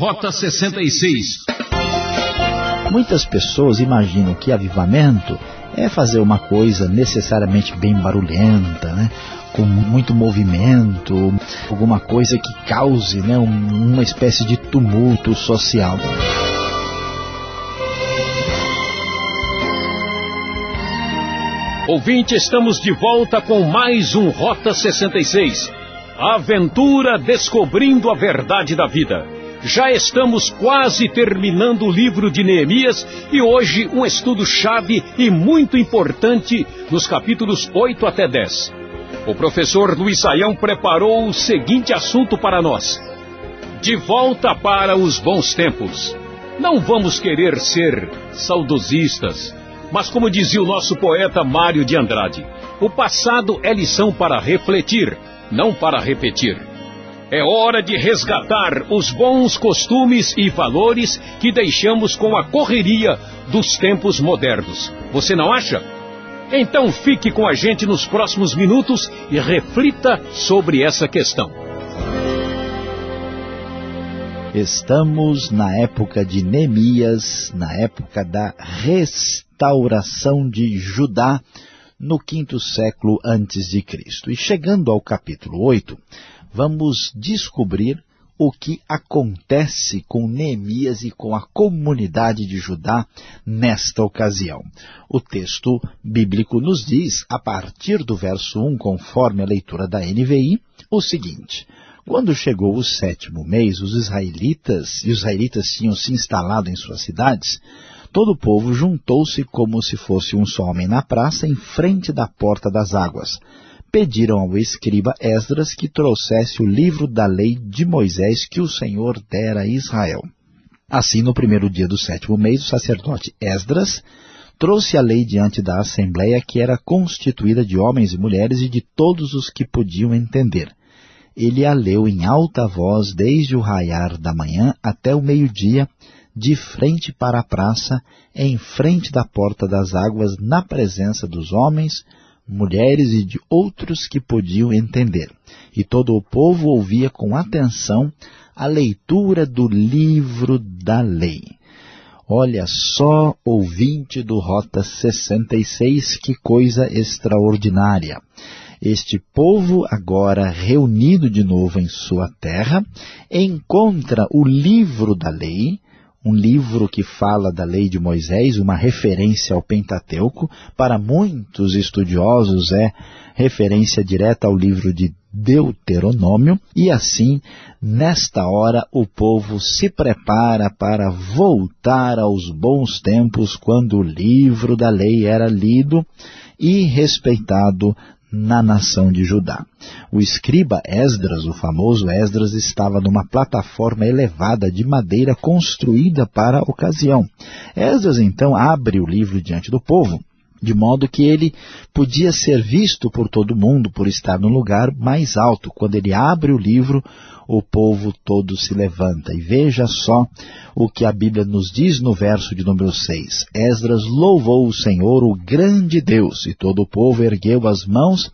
Rota 66 Muitas pessoas imaginam que avivamento é fazer uma coisa necessariamente bem barulhenta, né? com muito movimento, alguma coisa que cause né, uma espécie de tumulto social. Ouvinte, estamos de volta com mais um Rota 66. A aventura descobrindo a verdade da vida. Já estamos quase terminando o livro de Neemias e hoje um estudo chave e muito importante nos capítulos 8 até 10. O professor Luiz Saião preparou o seguinte assunto para nós: De volta para os bons tempos. Não vamos querer ser saudosistas, mas como dizia o nosso poeta Mário de Andrade, o passado é lição para refletir, não para repetir. É hora de resgatar os bons costumes e valores que deixamos com a correria dos tempos modernos. Você não acha? Então fique com a gente nos próximos minutos e reflita sobre essa questão. Estamos na época de Neemias, na época da restauração de Judá, no quinto século antes de Cristo. E chegando ao capítulo 8, vamos descobrir o que acontece com Neemias e com a comunidade de Judá nesta ocasião. O texto bíblico nos diz, a partir do verso 1, conforme a leitura da NVI, o seguinte... Quando chegou o sétimo mês, os israelitas, e os israelitas tinham se instalado em suas cidades, todo o povo juntou-se como se fosse um só homem na praça, em frente da porta das águas. Pediram ao escriba Esdras que trouxesse o livro da lei de Moisés que o Senhor dera a Israel. Assim, no primeiro dia do sétimo mês, o sacerdote Esdras trouxe a lei diante da assembleia que era constituída de homens e mulheres e de todos os que podiam entender ele a leu em alta voz desde o raiar da manhã até o meio-dia, de frente para a praça, em frente da porta das águas, na presença dos homens, mulheres e de outros que podiam entender. E todo o povo ouvia com atenção a leitura do livro da lei. Olha só, ouvinte do Rota 66, que coisa extraordinária. Este povo, agora reunido de novo em sua terra, encontra o livro da lei, um livro que fala da lei de Moisés, uma referência ao Pentateuco, para muitos estudiosos é referência direta ao livro de Deuteronômio, e assim, nesta hora, o povo se prepara para voltar aos bons tempos, quando o livro da lei era lido e respeitado na nação de Judá. O escriba Esdras, o famoso Esdras, estava numa plataforma elevada de madeira construída para a ocasião. Esdras então abre o livro diante do povo, de modo que ele podia ser visto por todo mundo por estar no lugar mais alto. Quando ele abre o livro, o povo todo se levanta. E veja só o que a Bíblia nos diz no verso de número 6. Esdras louvou o Senhor, o grande Deus, e todo o povo ergueu as mãos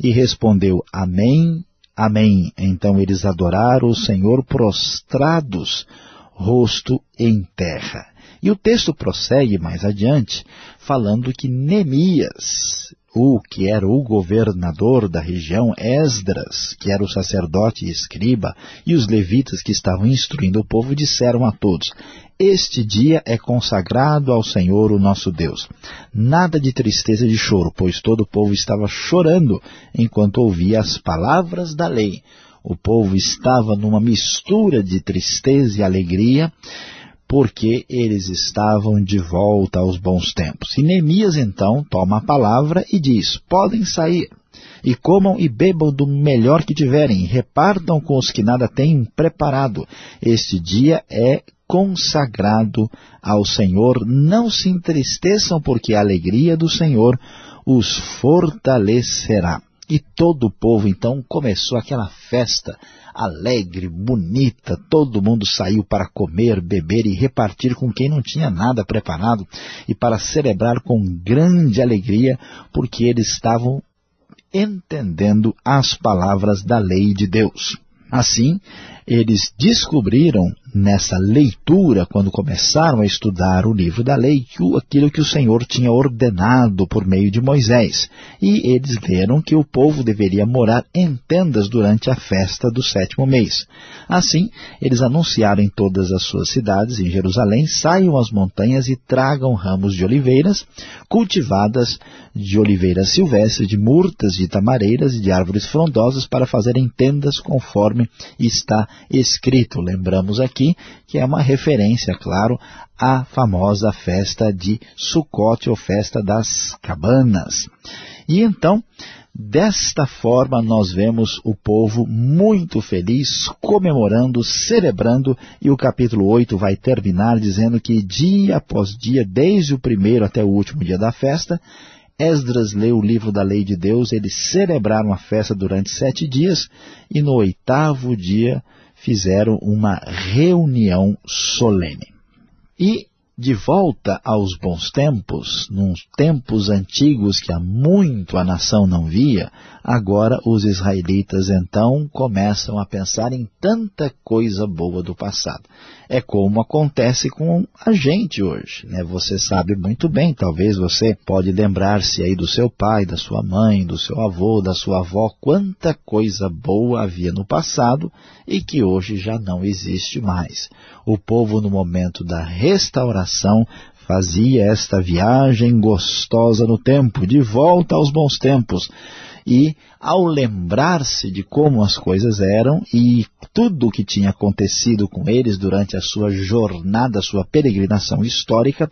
e respondeu, Amém, Amém. Então eles adoraram o Senhor prostrados, rosto em terra. E o texto prossegue mais adiante, falando que Neemias, o que era o governador da região, Esdras, que era o sacerdote e escriba, e os levitas que estavam instruindo o povo, disseram a todos, este dia é consagrado ao Senhor, o nosso Deus. Nada de tristeza e de choro, pois todo o povo estava chorando enquanto ouvia as palavras da lei. O povo estava numa mistura de tristeza e alegria, porque eles estavam de volta aos bons tempos. E Neemias então toma a palavra e diz, podem sair, e comam e bebam do melhor que tiverem, e repartam com os que nada têm preparado. Este dia é consagrado ao Senhor. Não se entristeçam, porque a alegria do Senhor os fortalecerá. E todo o povo então começou aquela festa alegre, bonita, todo mundo saiu para comer, beber e repartir com quem não tinha nada preparado e para celebrar com grande alegria, porque eles estavam entendendo as palavras da lei de Deus. Assim, eles descobriram nessa leitura, quando começaram a estudar o livro da lei, aquilo que o Senhor tinha ordenado por meio de Moisés. E eles leram que o povo deveria morar em tendas durante a festa do sétimo mês. Assim, eles anunciaram em todas as suas cidades em Jerusalém, saiam às montanhas e tragam ramos de oliveiras, cultivadas de oliveiras silvestres, de murtas, de tamareiras e de árvores frondosas para fazerem tendas conforme está escrito. Lembramos aqui que é uma referência, claro, à famosa festa de Sucote, ou festa das cabanas. E então, desta forma, nós vemos o povo muito feliz, comemorando, celebrando, e o capítulo 8 vai terminar dizendo que dia após dia, desde o primeiro até o último dia da festa, Esdras leu o livro da lei de Deus, eles celebraram a festa durante sete dias, e no oitavo dia fizeram uma reunião solene. E de volta aos bons tempos, nos tempos antigos que há muito a nação não via, agora os israelitas então começam a pensar em tanta coisa boa do passado. É como acontece com a gente hoje, né? Você sabe muito bem, talvez você pode lembrar-se aí do seu pai, da sua mãe, do seu avô, da sua avó, quanta coisa boa havia no passado e que hoje já não existe mais. O povo no momento da restauração fazia esta viagem gostosa no tempo, de volta aos bons tempos. E ao lembrar-se de como as coisas eram e tudo o que tinha acontecido com eles durante a sua jornada, sua peregrinação histórica,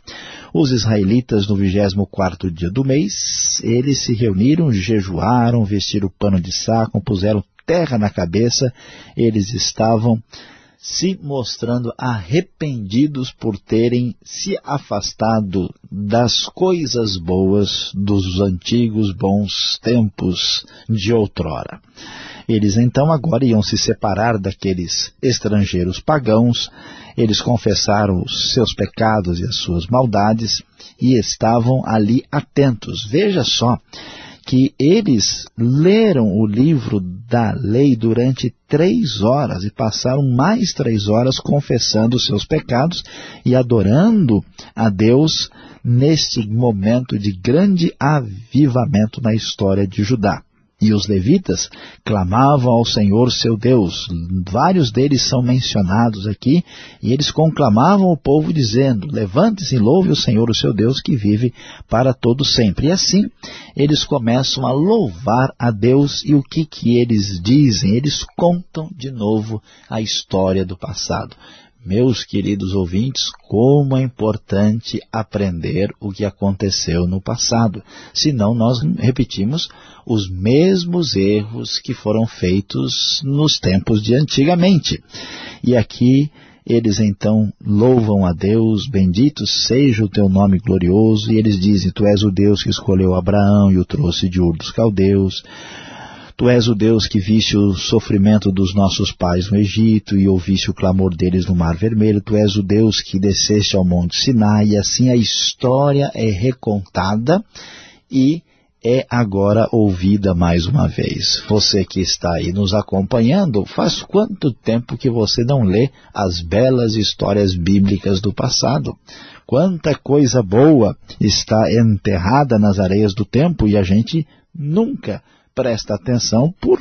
os israelitas no 24º dia do mês, eles se reuniram, jejuaram, vestiram pano de saco, puseram terra na cabeça, eles estavam se mostrando arrependidos por terem se afastado das coisas boas dos antigos bons tempos de outrora. Eles então agora iam se separar daqueles estrangeiros pagãos, eles confessaram os seus pecados e as suas maldades e estavam ali atentos. Veja só, que eles leram o livro da lei durante três horas e passaram mais três horas confessando os seus pecados e adorando a Deus neste momento de grande avivamento na história de Judá. E os levitas clamavam ao Senhor seu Deus. Vários deles são mencionados aqui, e eles conclamavam o povo dizendo, levante-se e louve o Senhor o seu Deus que vive para todo sempre. E assim, eles começam a louvar a Deus, e o que, que eles dizem? Eles contam de novo a história do passado. Meus queridos ouvintes, como é importante aprender o que aconteceu no passado. Senão nós repetimos os mesmos erros que foram feitos nos tempos de antigamente. E aqui eles então louvam a Deus, bendito seja o teu nome glorioso, e eles dizem, tu és o Deus que escolheu Abraão e o trouxe de Ur dos Caldeus, Tu és o Deus que viste o sofrimento dos nossos pais no Egito e ouviste o clamor deles no Mar Vermelho. Tu és o Deus que desceste ao Monte Sinai e assim a história é recontada e é agora ouvida mais uma vez. Você que está aí nos acompanhando, faz quanto tempo que você não lê as belas histórias bíblicas do passado? Quanta coisa boa está enterrada nas areias do tempo e a gente nunca presta atenção por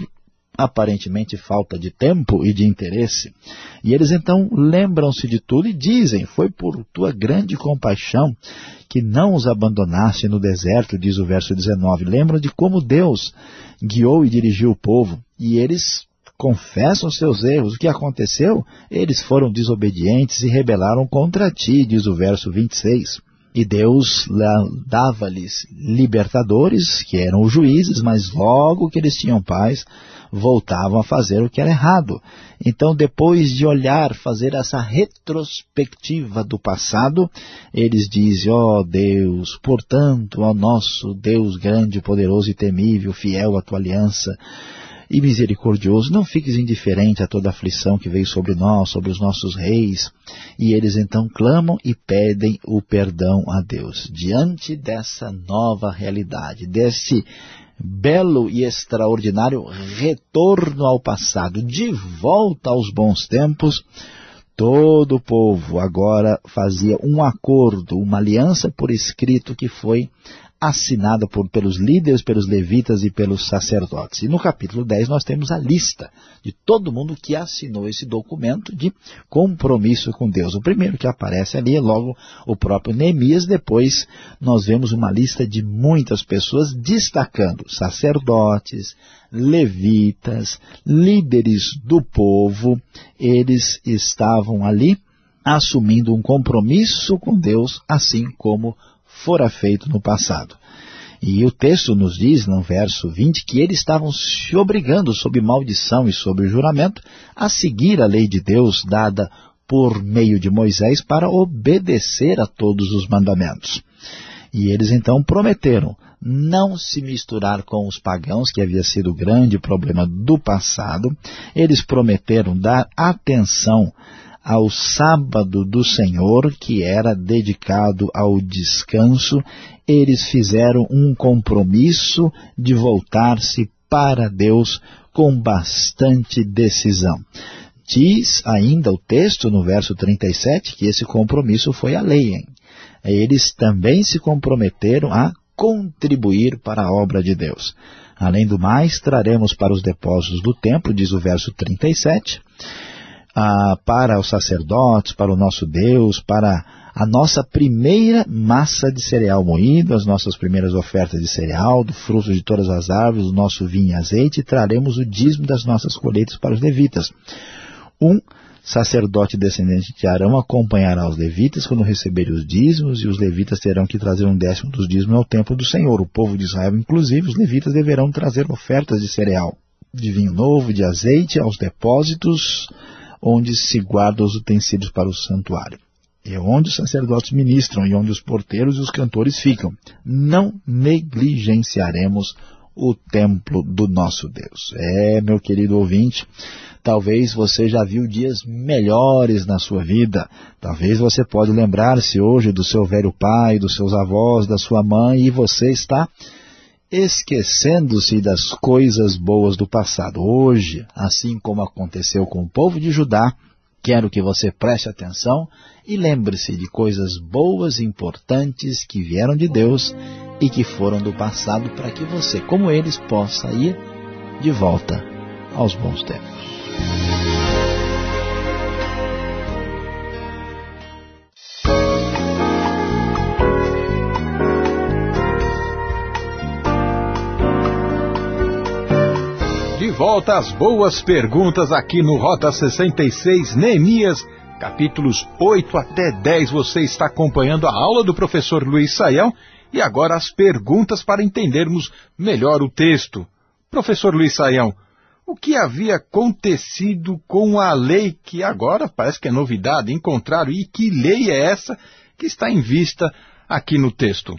aparentemente falta de tempo e de interesse. E eles então lembram-se de tudo e dizem, foi por tua grande compaixão que não os abandonaste no deserto, diz o verso 19. Lembram de como Deus guiou e dirigiu o povo. E eles confessam seus erros. O que aconteceu? Eles foram desobedientes e rebelaram contra ti, diz o verso 26. E Deus dava-lhes libertadores, que eram os juízes, mas logo que eles tinham paz, voltavam a fazer o que era errado. Então, depois de olhar, fazer essa retrospectiva do passado, eles dizem, ó oh Deus, portanto, ó nosso Deus grande, poderoso e temível, fiel à tua aliança, e misericordioso, não fiques indiferente a toda aflição que veio sobre nós, sobre os nossos reis. E eles então clamam e pedem o perdão a Deus. Diante dessa nova realidade, desse belo e extraordinário retorno ao passado, de volta aos bons tempos, todo o povo agora fazia um acordo, uma aliança por escrito que foi assinada por, pelos líderes, pelos levitas e pelos sacerdotes. E no capítulo 10 nós temos a lista de todo mundo que assinou esse documento de compromisso com Deus. O primeiro que aparece ali é logo o próprio Neemias, depois nós vemos uma lista de muitas pessoas destacando sacerdotes, levitas, líderes do povo, eles estavam ali assumindo um compromisso com Deus, assim como fora feito no passado. E o texto nos diz, no verso 20, que eles estavam se obrigando, sob maldição e sob juramento, a seguir a lei de Deus dada por meio de Moisés para obedecer a todos os mandamentos. E eles então prometeram não se misturar com os pagãos, que havia sido o grande problema do passado. Eles prometeram dar atenção ao sábado do Senhor, que era dedicado ao descanso, eles fizeram um compromisso de voltar-se para Deus com bastante decisão. Diz ainda o texto no verso 37 que esse compromisso foi a lei. Hein? Eles também se comprometeram a contribuir para a obra de Deus. Além do mais, traremos para os depósitos do templo, diz o verso 37, ah, para os sacerdotes, para o nosso Deus, para a nossa primeira massa de cereal moído, as nossas primeiras ofertas de cereal, do fruto de todas as árvores, do nosso vinho e azeite, e traremos o dízimo das nossas colheitas para os levitas. Um sacerdote descendente de Arão acompanhará os levitas quando receberem os dízimos, e os levitas terão que trazer um décimo dos dízimos ao templo do Senhor. O povo de Israel, inclusive, os levitas deverão trazer ofertas de cereal, de vinho novo, de azeite, aos depósitos onde se guardam os utensílios para o santuário. É onde os sacerdotes ministram e onde os porteiros e os cantores ficam. Não negligenciaremos o templo do nosso Deus. É, meu querido ouvinte, talvez você já viu dias melhores na sua vida. Talvez você pode lembrar-se hoje do seu velho pai, dos seus avós, da sua mãe, e você está esquecendo-se das coisas boas do passado. Hoje, assim como aconteceu com o povo de Judá, quero que você preste atenção e lembre-se de coisas boas e importantes que vieram de Deus e que foram do passado para que você, como eles, possa ir de volta aos bons tempos. Volta às boas perguntas aqui no Rota 66, Neemias, capítulos 8 até 10. Você está acompanhando a aula do professor Luiz Saião e agora as perguntas para entendermos melhor o texto. Professor Luiz Saião, o que havia acontecido com a lei que agora parece que é novidade, encontraram, e que lei é essa que está em vista aqui no texto?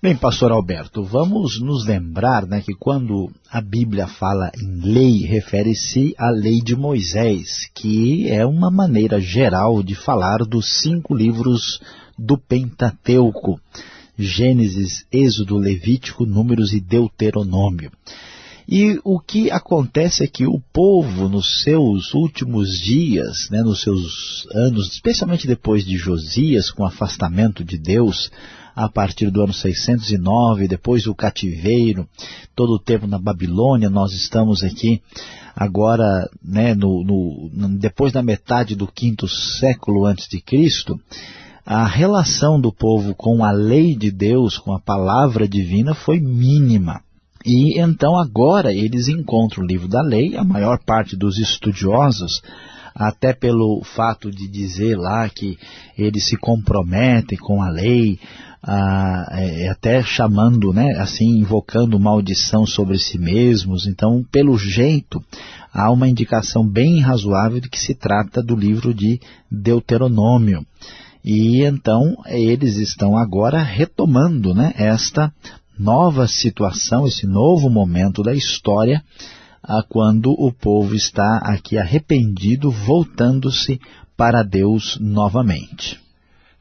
Bem, pastor Alberto, vamos nos lembrar né, que quando a Bíblia fala em lei, refere-se à lei de Moisés, que é uma maneira geral de falar dos cinco livros do Pentateuco, Gênesis, Êxodo, Levítico, Números e Deuteronômio. E o que acontece é que o povo, nos seus últimos dias, né, nos seus anos, especialmente depois de Josias, com o afastamento de Deus, a partir do ano 609, depois o cativeiro, todo o tempo na Babilônia, nós estamos aqui agora, né, no, no, depois da metade do quinto século antes de Cristo, a relação do povo com a lei de Deus, com a palavra divina, foi mínima. E então agora eles encontram o livro da lei, a maior parte dos estudiosos até pelo fato de dizer lá que eles se comprometem com a lei, ah, é, até chamando, né, assim, invocando maldição sobre si mesmos. Então, pelo jeito, há uma indicação bem razoável de que se trata do livro de Deuteronômio. E então eles estão agora retomando né, esta nova situação, esse novo momento da história, a quando o povo está aqui arrependido, voltando-se para Deus novamente.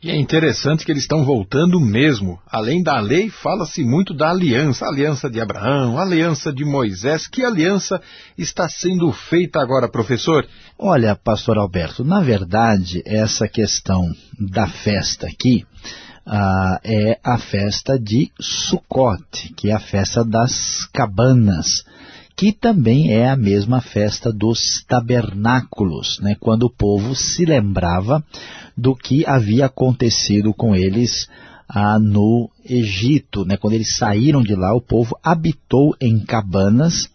E é interessante que eles estão voltando mesmo. Além da lei, fala-se muito da aliança, a aliança de Abraão, a aliança de Moisés. Que aliança está sendo feita agora, professor? Olha, pastor Alberto, na verdade, essa questão da festa aqui ah, é a festa de Sukkot, que é a festa das cabanas que também é a mesma festa dos tabernáculos, né, quando o povo se lembrava do que havia acontecido com eles ah, no Egito. Né, quando eles saíram de lá, o povo habitou em cabanas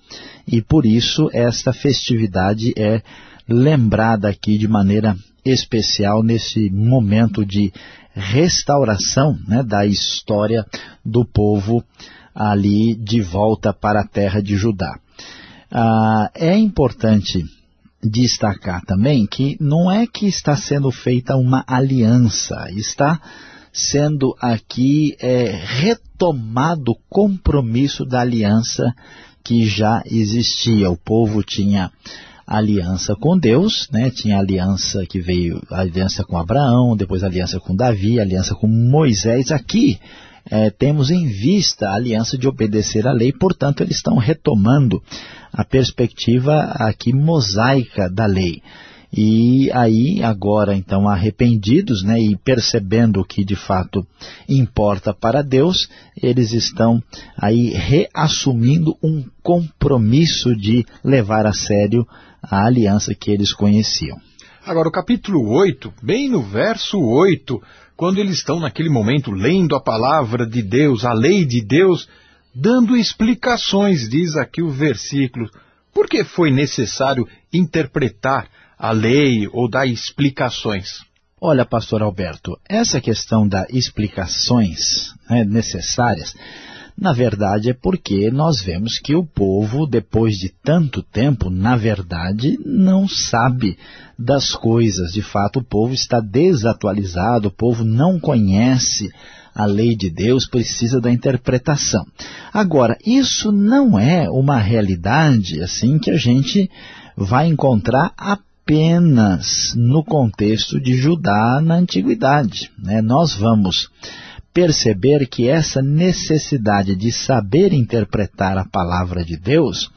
e por isso esta festividade é lembrada aqui de maneira especial nesse momento de restauração né, da história do povo ali de volta para a terra de Judá. Ah, é importante destacar também que não é que está sendo feita uma aliança, está sendo aqui é, retomado o compromisso da aliança que já existia. O povo tinha aliança com Deus, né? tinha aliança que veio, aliança com Abraão, depois aliança com Davi, aliança com Moisés. Aqui é, temos em vista a aliança de obedecer à lei, portanto eles estão retomando a perspectiva aqui mosaica da lei. E aí, agora, então, arrependidos, né, e percebendo o que de fato importa para Deus, eles estão aí reassumindo um compromisso de levar a sério a aliança que eles conheciam. Agora, o capítulo 8, bem no verso 8, quando eles estão naquele momento lendo a palavra de Deus, a lei de Deus, dando explicações, diz aqui o versículo. Por que foi necessário interpretar a lei ou dar explicações? Olha, pastor Alberto, essa questão das explicações né, necessárias na verdade, é porque nós vemos que o povo, depois de tanto tempo, na verdade, não sabe das coisas. De fato, o povo está desatualizado, o povo não conhece a lei de Deus, precisa da interpretação. Agora, isso não é uma realidade assim que a gente vai encontrar apenas no contexto de Judá na antiguidade. Né? Nós vamos perceber que essa necessidade de saber interpretar a palavra de Deus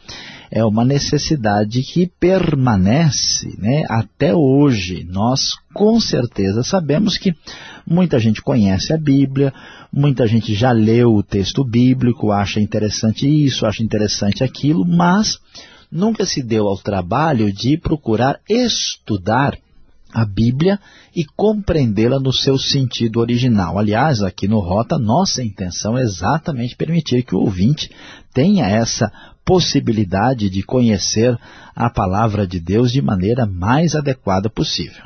é uma necessidade que permanece né, até hoje. Nós com certeza sabemos que muita gente conhece a Bíblia, muita gente já leu o texto bíblico, acha interessante isso, acha interessante aquilo, mas nunca se deu ao trabalho de procurar estudar a Bíblia e compreendê-la no seu sentido original. Aliás, aqui no Rota, nossa intenção é exatamente permitir que o ouvinte tenha essa possibilidade de conhecer a palavra de Deus de maneira mais adequada possível.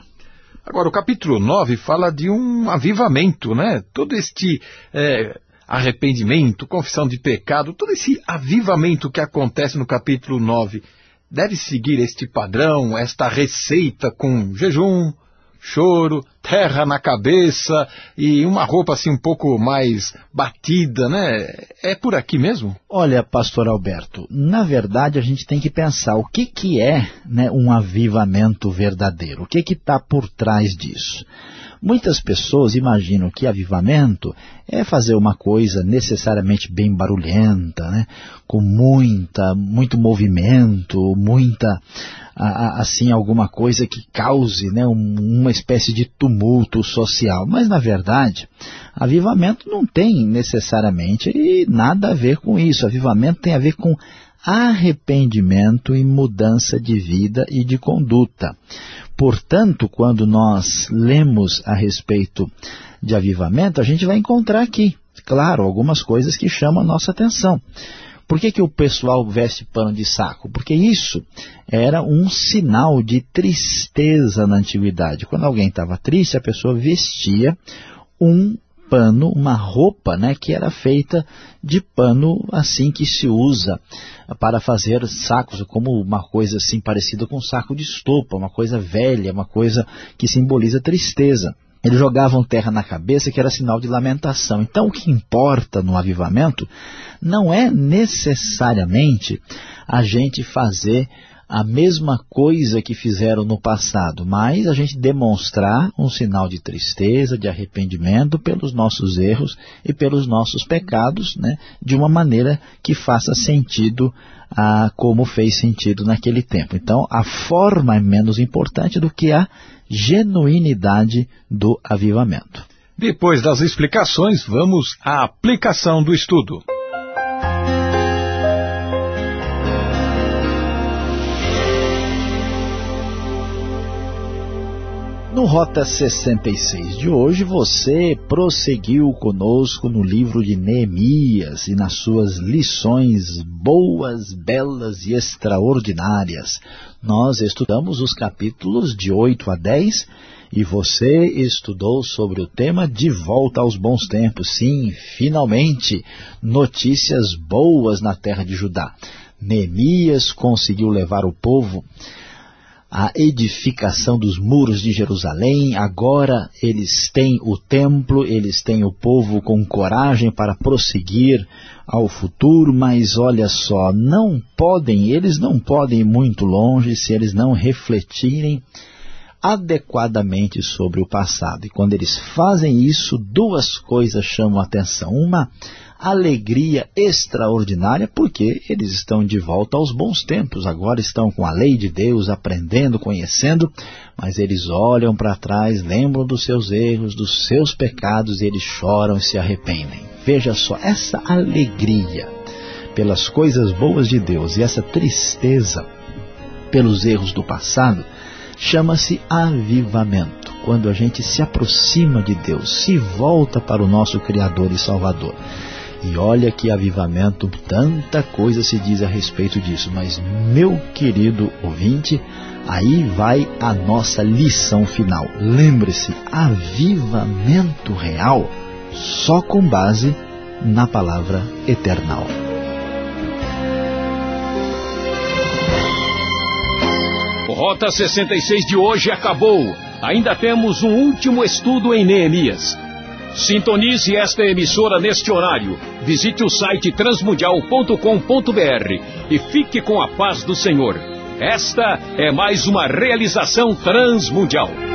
Agora, o capítulo 9 fala de um avivamento, né? Todo este é, arrependimento, confissão de pecado, todo esse avivamento que acontece no capítulo 9 deve seguir este padrão, esta receita com jejum, choro, terra na cabeça e uma roupa assim um pouco mais batida, né? É por aqui mesmo? Olha, pastor Alberto, na verdade a gente tem que pensar o que, que é né, um avivamento verdadeiro, o que está por trás disso. Muitas pessoas imaginam que avivamento é fazer uma coisa necessariamente bem barulhenta, né? com muita, muito movimento, muita, assim, alguma coisa que cause né? uma espécie de tumulto social. Mas, na verdade, avivamento não tem necessariamente nada a ver com isso. Avivamento tem a ver com arrependimento e mudança de vida e de conduta. Portanto, quando nós lemos a respeito de avivamento, a gente vai encontrar aqui, claro, algumas coisas que chamam a nossa atenção. Por que, que o pessoal veste pano de saco? Porque isso era um sinal de tristeza na antiguidade. Quando alguém estava triste, a pessoa vestia um pano, uma roupa né, que era feita de pano assim que se usa para fazer sacos, como uma coisa assim parecida com um saco de estopa, uma coisa velha, uma coisa que simboliza tristeza. Eles jogavam terra na cabeça, que era sinal de lamentação. Então, o que importa no avivamento não é necessariamente a gente fazer a mesma coisa que fizeram no passado, mas a gente demonstrar um sinal de tristeza, de arrependimento pelos nossos erros e pelos nossos pecados, né, de uma maneira que faça sentido a como fez sentido naquele tempo. Então, a forma é menos importante do que a genuinidade do avivamento. Depois das explicações, vamos à aplicação do estudo. No Rota 66 de hoje, você prosseguiu conosco no livro de Neemias e nas suas lições boas, belas e extraordinárias. Nós estudamos os capítulos de 8 a 10 e você estudou sobre o tema de volta aos bons tempos. Sim, finalmente, notícias boas na terra de Judá. Neemias conseguiu levar o povo a edificação dos muros de Jerusalém, agora eles têm o templo, eles têm o povo com coragem para prosseguir ao futuro, mas olha só, não podem, eles não podem ir muito longe se eles não refletirem adequadamente sobre o passado. E quando eles fazem isso, duas coisas chamam a atenção. Uma, alegria extraordinária, porque eles estão de volta aos bons tempos, agora estão com a lei de Deus, aprendendo, conhecendo, mas eles olham para trás, lembram dos seus erros, dos seus pecados, e eles choram e se arrependem. Veja só, essa alegria pelas coisas boas de Deus e essa tristeza pelos erros do passado, chama-se avivamento. Quando a gente se aproxima de Deus, se volta para o nosso Criador e Salvador. E olha que avivamento, tanta coisa se diz a respeito disso. Mas, meu querido ouvinte, aí vai a nossa lição final. Lembre-se, avivamento real só com base na palavra eternal. Rota 66 de hoje acabou. Ainda temos um último estudo em Neemias. Sintonize esta emissora neste horário. Visite o site transmundial.com.br e fique com a paz do Senhor. Esta é mais uma realização transmundial.